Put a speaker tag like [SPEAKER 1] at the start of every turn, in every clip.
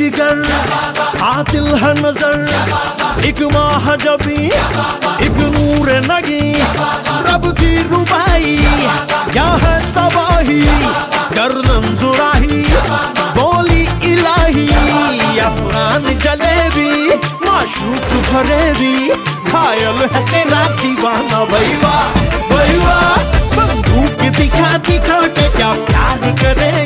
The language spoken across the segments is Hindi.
[SPEAKER 1] जिगर आतिल है नज़र। एक माह जबी, एक नूर नगी। रब की रुबाई, क्या है तबाही? गर्दन जुराही, बोली इलाही। अफगान जलेबी, माशूक फरेबी। घायल है तेरा दीवाना भैया भैया। बंदूक दिखा दिखा के क्या प्यार करेगी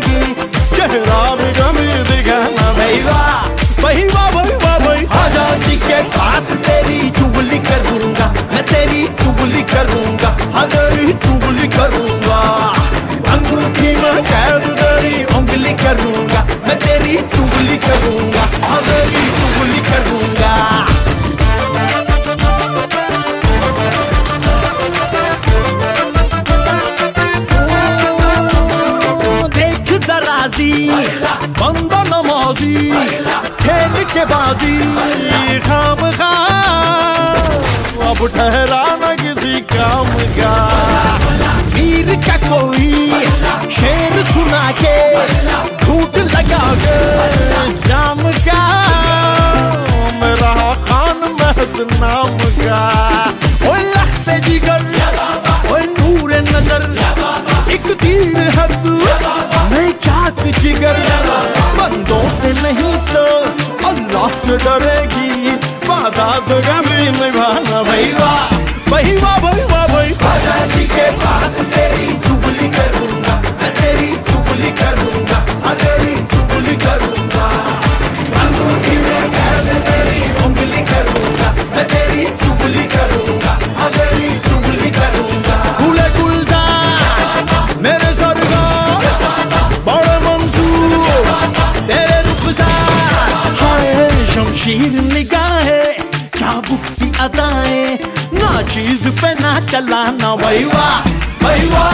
[SPEAKER 1] दराजी बंदा नमाजी खेल के बाजी खाम अब ठहरा न किसी काम का वीर का कोई शेर सुना के झूठ लगा के जाम का मेरा खान महज नाम का नहीं तो अल्लाह से डरेगी। वादा तो कभी निभाना भैया। भैया भैया। चाबुक सी अदाएँ ना चीज़ पे ना चलाना वाह भैया